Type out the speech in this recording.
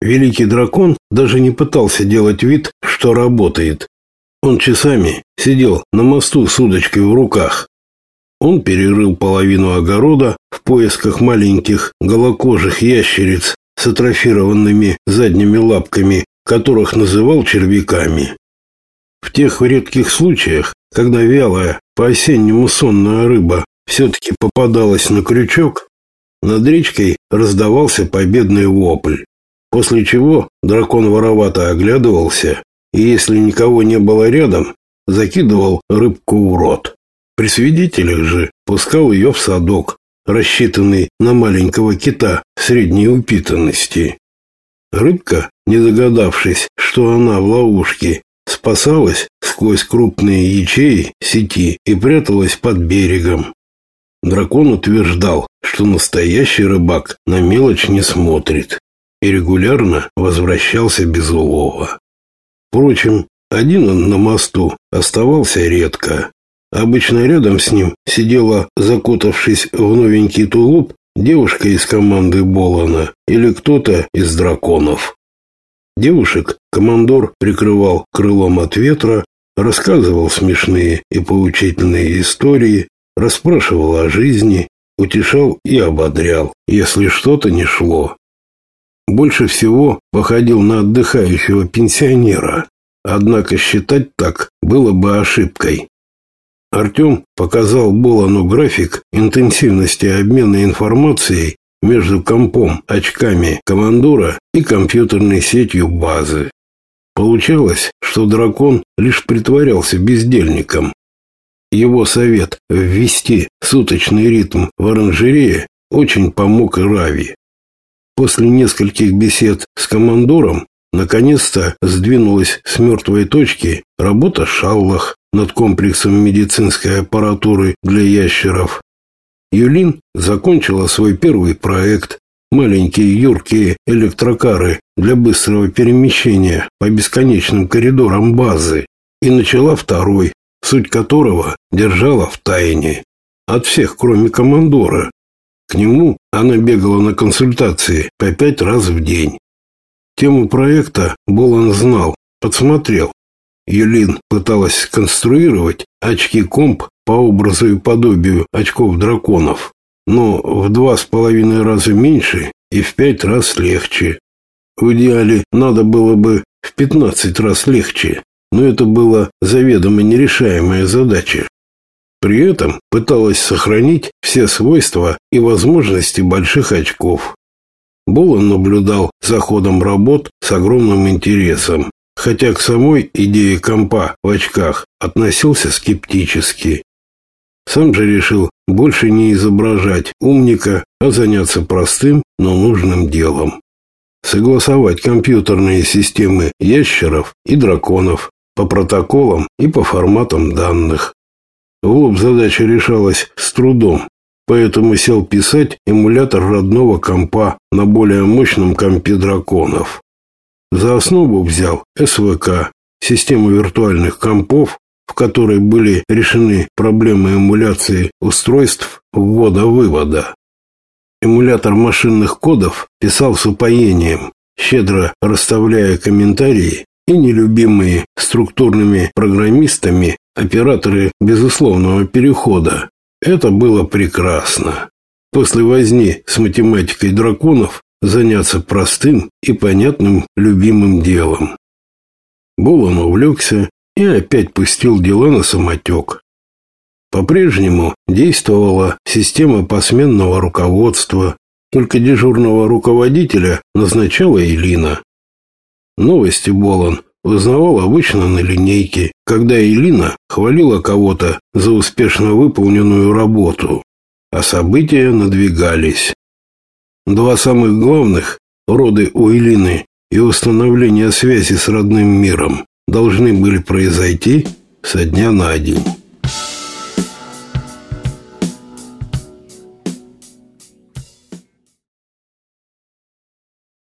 Великий дракон даже не пытался делать вид, что работает. Он часами сидел на мосту с удочкой в руках. Он перерыл половину огорода в поисках маленьких голокожих ящериц с атрофированными задними лапками, которых называл червяками. В тех редких случаях, когда вялая, по-осеннему сонная рыба все-таки попадалась на крючок, над речкой раздавался победный вопль, после чего дракон воровато оглядывался и, если никого не было рядом, закидывал рыбку в рот. При свидетелях же пускал ее в садок, рассчитанный на маленького кита средней упитанности. Рыбка, не догадавшись, что она в ловушке, спасалась сквозь крупные ячеи сети и пряталась под берегом. Дракон утверждал, что настоящий рыбак на мелочь не смотрит и регулярно возвращался без улова. Впрочем, один он на мосту оставался редко. Обычно рядом с ним сидела, закутавшись в новенький тулуп, девушка из команды Болана или кто-то из драконов. Девушек командор прикрывал крылом от ветра, рассказывал смешные и поучительные истории, расспрашивал о жизни, утешал и ободрял, если что-то не шло. Больше всего походил на отдыхающего пенсионера, однако считать так было бы ошибкой. Артем показал Болану график интенсивности обмена информацией между компом, очками командора и компьютерной сетью базы. Получалось, что дракон лишь притворялся бездельником. Его совет ввести суточный ритм в оранжерее очень помог Рави. После нескольких бесед с командором наконец-то сдвинулась с мертвой точки работа Шаллах над комплексом медицинской аппаратуры для ящеров. Юлин закончила свой первый проект маленькие юркие электрокары для быстрого перемещения по бесконечным коридорам базы и начала второй, суть которого держала в тайне от всех, кроме командора. К нему она бегала на консультации по пять раз в день. Тему проекта Болан знал, подсмотрел. Юлин пыталась сконструировать очки-комп по образу и подобию очков драконов, но в два с половиной раза меньше и в пять раз легче. В идеале надо было бы в пятнадцать раз легче, но это была заведомо нерешаемая задача. При этом пыталась сохранить все свойства и возможности больших очков. Болон наблюдал за ходом работ с огромным интересом, хотя к самой идее компа в очках относился скептически. Сам же решил больше не изображать умника, а заняться простым, но нужным делом. Согласовать компьютерные системы ящеров и драконов по протоколам и по форматам данных. В задача решалась с трудом, поэтому сел писать эмулятор родного компа на более мощном компе драконов. За основу взял СВК, систему виртуальных компов, в которой были решены проблемы эмуляции устройств ввода-вывода. Эмулятор машинных кодов писал с упоением, щедро расставляя комментарии и нелюбимые структурными программистами операторы безусловного перехода. Это было прекрасно. После возни с математикой драконов заняться простым и понятным любимым делом. Булан увлекся и опять пустил дела на самотек. По-прежнему действовала система посменного руководства, только дежурного руководителя назначала Элина. Новости Болон узнавал обычно на линейке, когда Элина хвалила кого-то за успешно выполненную работу, а события надвигались. Два самых главных роды у Элины и установление связи с родным миром должны были произойти со дня на день.